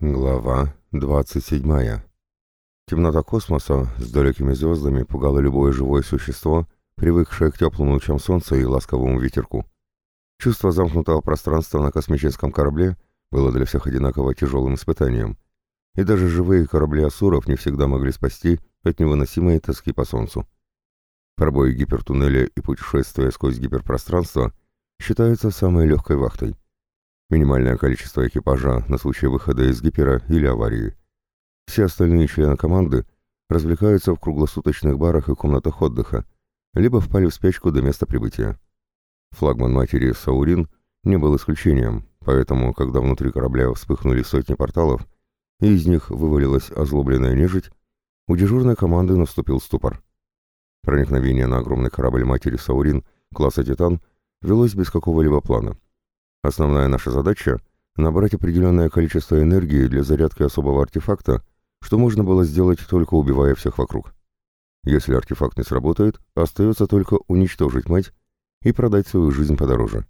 Глава 27. Темнота космоса с далекими звездами пугала любое живое существо, привыкшее к теплым лучам солнца и ласковому ветерку. Чувство замкнутого пространства на космическом корабле было для всех одинаково тяжелым испытанием, и даже живые корабли Асуров не всегда могли спасти от невыносимой тоски по солнцу. Пробой гипертуннеля и путешествие сквозь гиперпространство считаются самой легкой вахтой минимальное количество экипажа на случай выхода из гипера или аварии. Все остальные члены команды развлекаются в круглосуточных барах и комнатах отдыха, либо впали в спячку до места прибытия. Флагман матери Саурин не был исключением, поэтому, когда внутри корабля вспыхнули сотни порталов, и из них вывалилась озлобленная нежить, у дежурной команды наступил ступор. Проникновение на огромный корабль матери Саурин класса «Титан» велось без какого-либо плана — Основная наша задача — набрать определенное количество энергии для зарядки особого артефакта, что можно было сделать только убивая всех вокруг. Если артефакт не сработает, остается только уничтожить мать и продать свою жизнь подороже.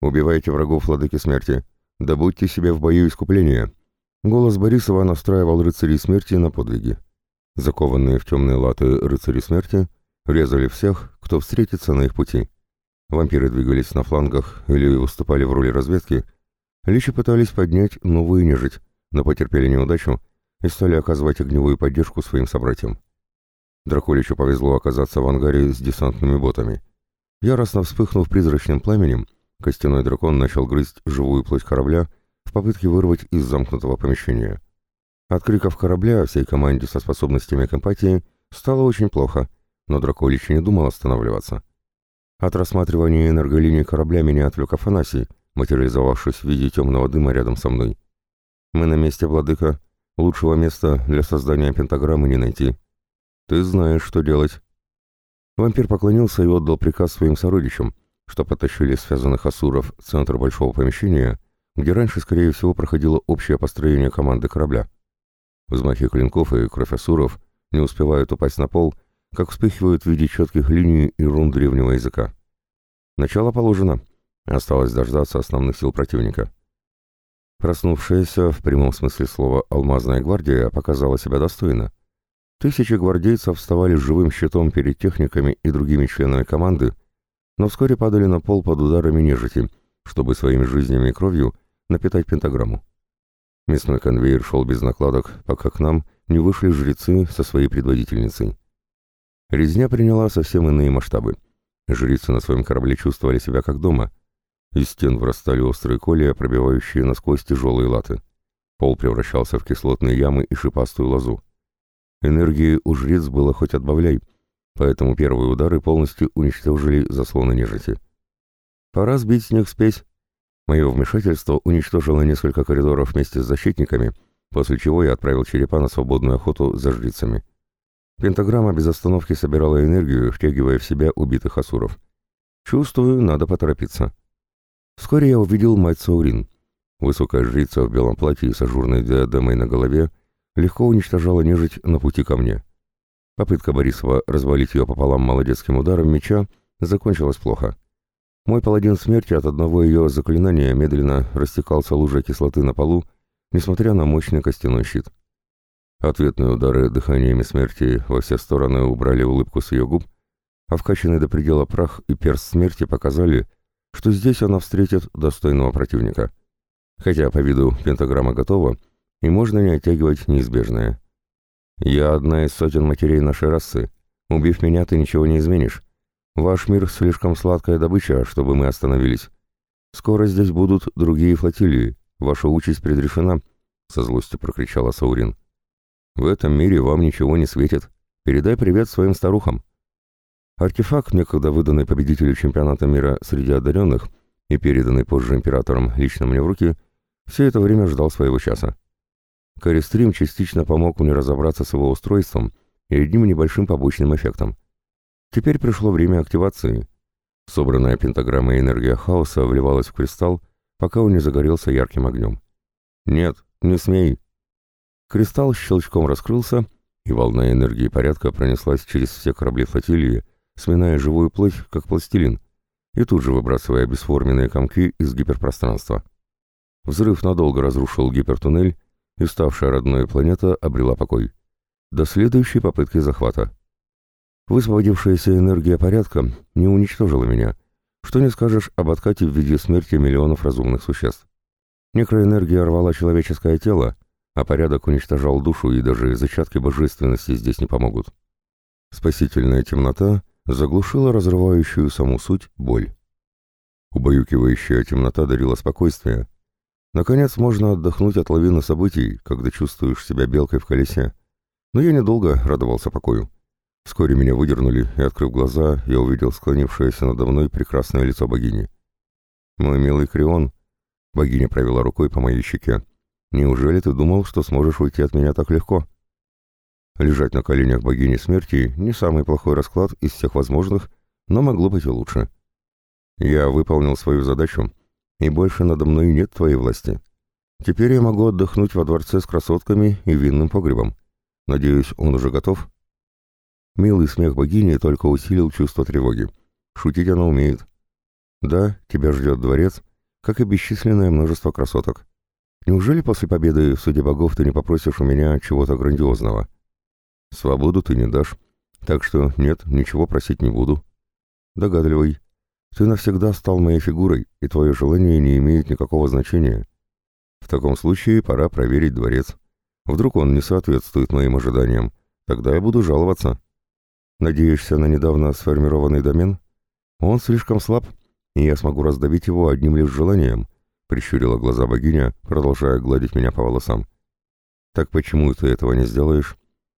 «Убивайте врагов владыки смерти, добудьте себе в бою искупления». Голос Борисова настраивал рыцарей смерти на подвиги. Закованные в темные латы рыцари смерти резали всех, кто встретится на их пути. Вампиры двигались на флангах или выступали в роли разведки, личи пытались поднять новую нежить, но потерпели неудачу и стали оказывать огневую поддержку своим собратьям. Драколичу повезло оказаться в ангаре с десантными ботами. Яростно вспыхнув призрачным пламенем, костяной дракон начал грызть живую плоть корабля в попытке вырвать из замкнутого помещения. От криков корабля всей команде со способностями к эмпатии стало очень плохо, но Драколич не думал останавливаться. От рассматривания энерголинии корабля меня отвлек Афанасий, материализовавшись в виде темного дыма рядом со мной. «Мы на месте, владыка. Лучшего места для создания пентаграммы не найти. Ты знаешь, что делать». Вампир поклонился и отдал приказ своим сородичам, что потащили связанных асуров в центр большого помещения, где раньше, скорее всего, проходило общее построение команды корабля. Взмахи клинков и кровь асуров не успевают упасть на пол, как вспыхивают в виде четких линий и рун древнего языка. Начало положено. Осталось дождаться основных сил противника. Проснувшаяся, в прямом смысле слова, алмазная гвардия показала себя достойно. Тысячи гвардейцев вставали живым щитом перед техниками и другими членами команды, но вскоре падали на пол под ударами нежити, чтобы своими жизнями и кровью напитать пентаграмму. Мясной конвейер шел без накладок, пока к нам не вышли жрецы со своей предводительницей. Резня приняла совсем иные масштабы. Жрицы на своем корабле чувствовали себя как дома. Из стен вырастали острые колья, пробивающие насквозь тяжелые латы. Пол превращался в кислотные ямы и шипастую лозу. Энергии у жриц было хоть отбавляй, поэтому первые удары полностью уничтожили заслоны нежити. Пора сбить с них спесь. Мое вмешательство уничтожило несколько коридоров вместе с защитниками, после чего я отправил черепа на свободную охоту за жрицами. Пентаграмма без остановки собирала энергию, втягивая в себя убитых асуров. Чувствую, надо поторопиться. Вскоре я увидел мать Саурин. Высокая жрица в белом платье с ажурной диадемой на голове легко уничтожала нежить на пути ко мне. Попытка Борисова развалить ее пополам молодецким ударом меча закончилась плохо. Мой паладин смерти от одного ее заклинания медленно растекался лужей кислоты на полу, несмотря на мощный костяной щит. Ответные удары дыханиями смерти во все стороны убрали улыбку с ее губ, а вкачанный до предела прах и перст смерти показали, что здесь она встретит достойного противника. Хотя по виду пентаграмма готова, и можно не оттягивать неизбежное. «Я одна из сотен матерей нашей расы. Убив меня, ты ничего не изменишь. Ваш мир слишком сладкая добыча, чтобы мы остановились. Скоро здесь будут другие флотилии. Ваша участь предрешена», — со злостью прокричала Саурин. В этом мире вам ничего не светит. Передай привет своим старухам. Артефакт, некогда выданный победителю чемпионата мира среди одаренных и переданный позже императором лично мне в руки, все это время ждал своего часа. Користрим частично помог мне разобраться с его устройством и одним небольшим побочным эффектом. Теперь пришло время активации. Собранная пентаграмма энергия хаоса вливалась в кристалл, пока он не загорелся ярким огнем. «Нет, не смей!» Кристалл щелчком раскрылся, и волна энергии порядка пронеслась через все корабли флотилии, сминая живую плоть, как пластилин, и тут же выбрасывая бесформенные комки из гиперпространства. Взрыв надолго разрушил гипертуннель, и ставшая родной планета обрела покой. До следующей попытки захвата. Высвободившаяся энергия порядка не уничтожила меня. Что не скажешь об откате в виде смерти миллионов разумных существ. Некроэнергия рвала человеческое тело, а порядок уничтожал душу, и даже зачатки божественности здесь не помогут. Спасительная темнота заглушила разрывающую саму суть боль. Убаюкивающая темнота дарила спокойствие. Наконец можно отдохнуть от лавины событий, когда чувствуешь себя белкой в колесе. Но я недолго радовался покою. Вскоре меня выдернули, и, открыв глаза, я увидел склонившееся надо мной прекрасное лицо богини. «Мой милый Крион», — богиня провела рукой по моей щеке, — «неужели ты думал, что сможешь уйти от меня так легко?» Лежать на коленях богини смерти — не самый плохой расклад из всех возможных, но могло быть и лучше. Я выполнил свою задачу, и больше надо мной нет твоей власти. Теперь я могу отдохнуть во дворце с красотками и винным погребом. Надеюсь, он уже готов?» Милый смех богини только усилил чувство тревоги. Шутить она умеет. «Да, тебя ждет дворец, как и бесчисленное множество красоток. Неужели после победы в суде богов ты не попросишь у меня чего-то грандиозного? Свободу ты не дашь, так что нет, ничего просить не буду. Догадливый. Ты навсегда стал моей фигурой, и твое желание не имеет никакого значения. В таком случае пора проверить дворец. Вдруг он не соответствует моим ожиданиям. Тогда я буду жаловаться. Надеешься на недавно сформированный домен? Он слишком слаб, и я смогу раздавить его одним лишь желанием, прищурила глаза богиня, продолжая гладить меня по волосам. Так почему ты этого не сделаешь?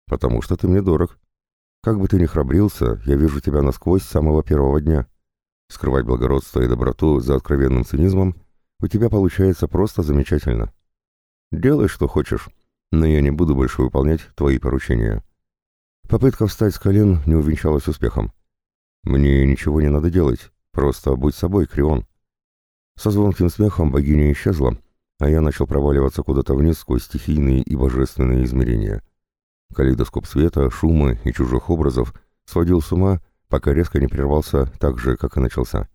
Потому что ты мне дорог. Как бы ты ни храбрился, я вижу тебя насквозь с самого первого дня. Скрывать благородство и доброту за откровенным цинизмом у тебя получается просто замечательно. Делай, что хочешь, но я не буду больше выполнять твои поручения. Попытка встать с колен не увенчалась успехом. Мне ничего не надо делать, просто будь собой, Крион. Со звонким смехом богиня исчезла, а я начал проваливаться куда-то вниз сквозь стихийные и божественные измерения. Калейдоскоп света, шума и чужих образов сводил с ума, пока резко не прервался так же, как и начался.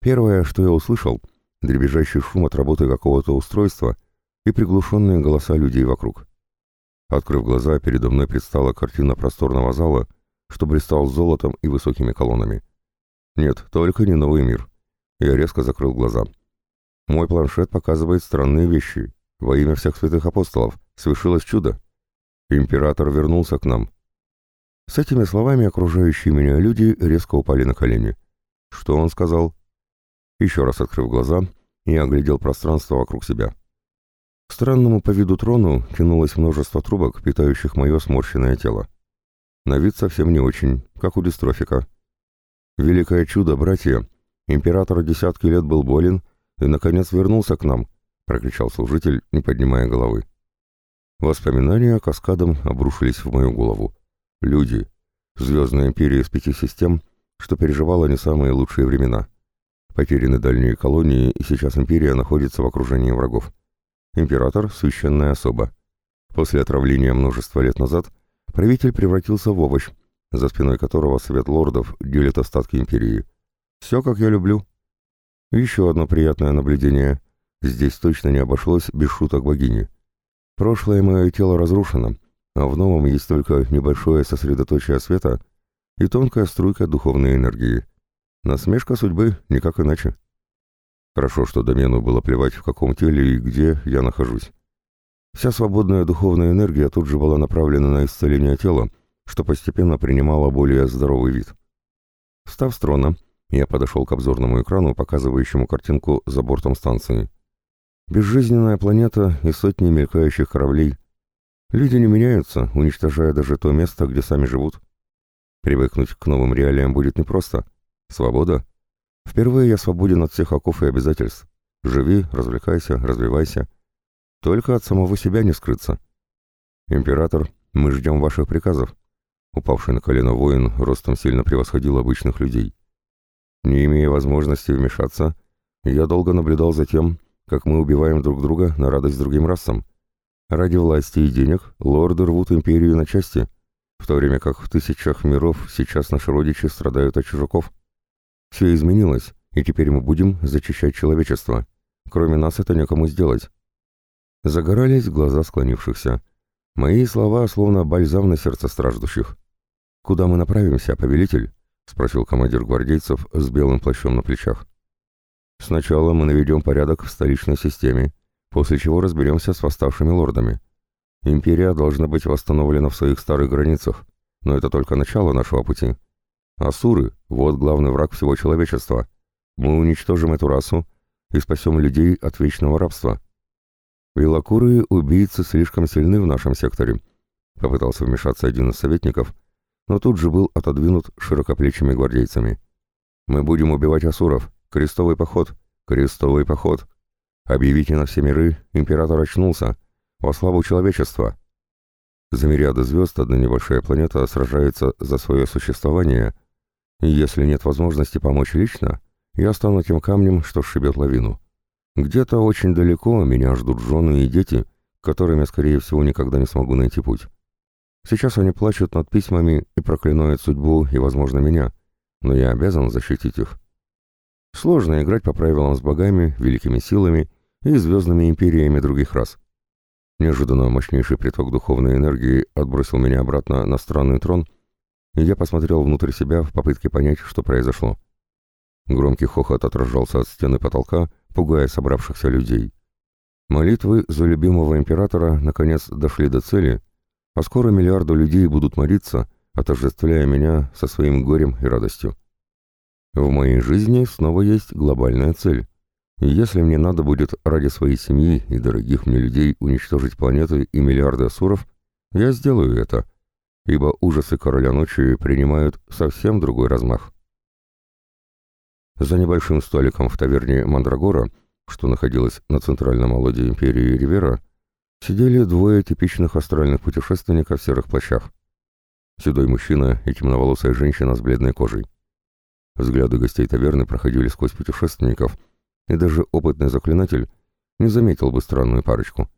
Первое, что я услышал, дребезжащий шум от работы какого-то устройства и приглушенные голоса людей вокруг. Открыв глаза, передо мной предстала картина просторного зала, что блистал золотом и высокими колоннами. Нет, только не новый мир. Я резко закрыл глаза. Мой планшет показывает странные вещи. Во имя всех святых апостолов свершилось чудо. Император вернулся к нам. С этими словами окружающие меня люди резко упали на колени. Что он сказал? Еще раз открыв глаза, я оглядел пространство вокруг себя. К странному по виду трону тянулось множество трубок, питающих мое сморщенное тело. На вид совсем не очень, как у дистрофика. Великое чудо, братья! Император десятки лет был болен и, наконец, вернулся к нам, прокричал служитель, не поднимая головы. Воспоминания каскадом обрушились в мою голову. Люди. Звездная империя из пяти систем, что переживала не самые лучшие времена. Потеряны дальние колонии, и сейчас империя находится в окружении врагов. Император – священная особа. После отравления множество лет назад правитель превратился в овощ, за спиной которого совет лордов делит остатки империи. Все, как я люблю. Еще одно приятное наблюдение. Здесь точно не обошлось без шуток богини. Прошлое мое тело разрушено, а в новом есть только небольшое сосредоточие света и тонкая струйка духовной энергии. Насмешка судьбы, никак иначе. Хорошо, что домену было плевать, в каком теле и где я нахожусь. Вся свободная духовная энергия тут же была направлена на исцеление тела, что постепенно принимало более здоровый вид. Встав с трона, я подошел к обзорному экрану, показывающему картинку за бортом станции. Безжизненная планета и сотни мелькающих кораблей. Люди не меняются, уничтожая даже то место, где сами живут. Привыкнуть к новым реалиям будет непросто. Свобода Впервые я свободен от всех оков и обязательств. Живи, развлекайся, развивайся. Только от самого себя не скрыться. Император, мы ждем ваших приказов. Упавший на колено воин ростом сильно превосходил обычных людей. Не имея возможности вмешаться, я долго наблюдал за тем, как мы убиваем друг друга на радость другим расам. Ради власти и денег лорды рвут империю на части, в то время как в тысячах миров сейчас наши родичи страдают от чужаков. Все изменилось, и теперь мы будем зачищать человечество. Кроме нас это некому сделать. Загорались глаза склонившихся. Мои слова словно бальзам на сердце страждущих. «Куда мы направимся, повелитель?» — спросил командир гвардейцев с белым плащом на плечах. «Сначала мы наведем порядок в столичной системе, после чего разберемся с восставшими лордами. Империя должна быть восстановлена в своих старых границах, но это только начало нашего пути. Асуры — вот главный враг всего человечества. Мы уничтожим эту расу и спасем людей от вечного рабства. Белокурые убийцы слишком сильны в нашем секторе», — попытался вмешаться один из советников, но тут же был отодвинут широкоплечими гвардейцами. «Мы будем убивать асуров. Крестовый поход! Крестовый поход! Объявите на все миры, император очнулся!» Во славу человечества! За мириады звезд одна небольшая планета сражается за свое существование, и если нет возможности помочь лично, я стану тем камнем, что сшибет лавину. Где-то очень далеко меня ждут жены и дети, которым я, скорее всего, никогда не смогу найти путь. Сейчас они плачут над письмами и проклинают судьбу и, возможно, меня, но я обязан защитить их. Сложно играть по правилам с богами, великими силами и звездными империями других рас. Неожиданно мощнейший приток духовной энергии отбросил меня обратно на странный трон, и я посмотрел внутрь себя в попытке понять, что произошло. Громкий хохот отражался от стены потолка, пугая собравшихся людей. Молитвы за любимого императора наконец дошли до цели, а скоро миллиарды людей будут молиться, отождествляя меня со своим горем и радостью. В моей жизни снова есть глобальная цель. Если мне надо будет ради своей семьи и дорогих мне людей уничтожить планеты и миллиарды асуров, я сделаю это, ибо ужасы Короля Ночи принимают совсем другой размах. За небольшим столиком в таверне Мандрагора, что находилась на центральном молоде империи Ривера, сидели двое типичных астральных путешественников в серых плащах. Седой мужчина и темноволосая женщина с бледной кожей. Взгляды гостей таверны проходили сквозь путешественников – и даже опытный заклинатель не заметил бы странную парочку.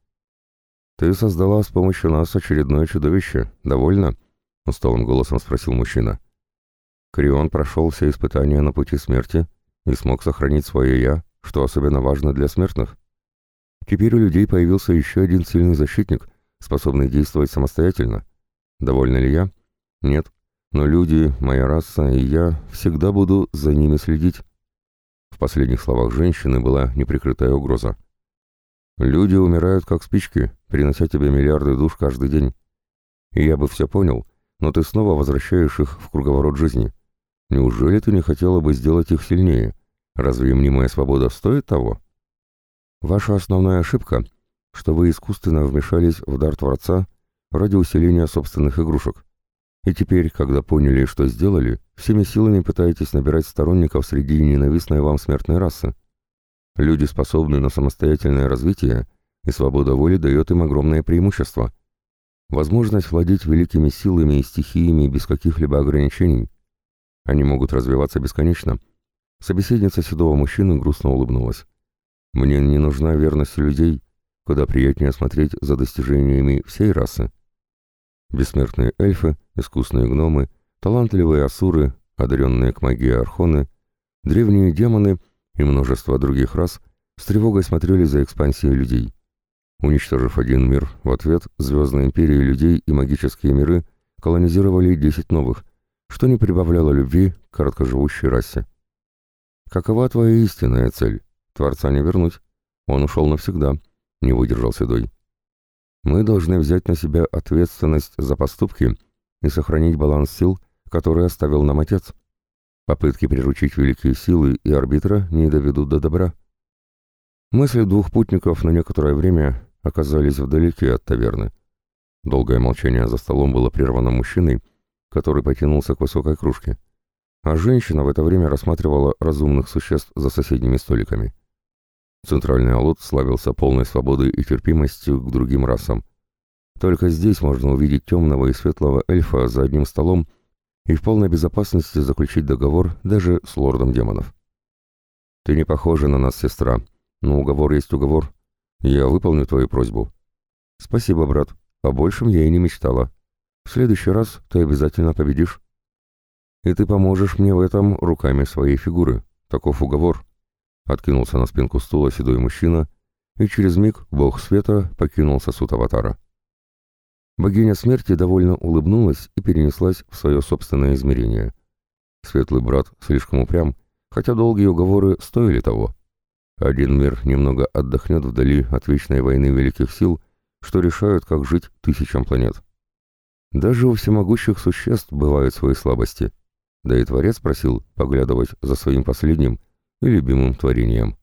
«Ты создала с помощью нас очередное чудовище. Довольно?» — усталым голосом спросил мужчина. Крион прошел все испытания на пути смерти и смог сохранить свое «я», что особенно важно для смертных. Теперь у людей появился еще один сильный защитник, способный действовать самостоятельно. Довольна ли я? Нет. Но люди, моя раса и я всегда буду за ними следить. В последних словах женщины была неприкрытая угроза. «Люди умирают как спички, принося тебе миллиарды душ каждый день. И я бы все понял, но ты снова возвращаешь их в круговорот жизни. Неужели ты не хотела бы сделать их сильнее? Разве мнимая свобода стоит того?» «Ваша основная ошибка, что вы искусственно вмешались в дар Творца ради усиления собственных игрушек. И теперь, когда поняли, что сделали, всеми силами пытаетесь набирать сторонников среди ненавистной вам смертной расы. Люди способны на самостоятельное развитие, и свобода воли дает им огромное преимущество. Возможность владеть великими силами и стихиями без каких-либо ограничений. Они могут развиваться бесконечно. Собеседница седого мужчины грустно улыбнулась. «Мне не нужна верность людей, куда приятнее смотреть за достижениями всей расы». Бессмертные эльфы, искусные гномы, талантливые асуры, одаренные к магии архоны, древние демоны и множество других рас с тревогой смотрели за экспансией людей. Уничтожив один мир, в ответ звездные империи людей и магические миры колонизировали десять новых, что не прибавляло любви к короткоживущей расе. «Какова твоя истинная цель? Творца не вернуть. Он ушел навсегда», — не выдержал Седой. Мы должны взять на себя ответственность за поступки и сохранить баланс сил, который оставил нам отец. Попытки приручить великие силы и арбитра не доведут до добра. Мысли двух путников на некоторое время оказались вдалеке от таверны. Долгое молчание за столом было прервано мужчиной, который потянулся к высокой кружке, а женщина в это время рассматривала разумных существ за соседними столиками. Центральный Алот славился полной свободой и терпимостью к другим расам. Только здесь можно увидеть темного и светлого эльфа за одним столом и в полной безопасности заключить договор даже с лордом демонов. «Ты не похожа на нас, сестра, но уговор есть уговор. Я выполню твою просьбу». «Спасибо, брат. О большем я и не мечтала. В следующий раз ты обязательно победишь. И ты поможешь мне в этом руками своей фигуры. Таков уговор». Откинулся на спинку стула седой мужчина и через миг бог света покинул сосуд аватара. Богиня смерти довольно улыбнулась и перенеслась в свое собственное измерение. Светлый брат слишком упрям, хотя долгие уговоры стоили того. Один мир немного отдохнет вдали от вечной войны великих сил, что решают, как жить тысячам планет. Даже у всемогущих существ бывают свои слабости. Да и Творец просил поглядывать за своим последним и любимым творением.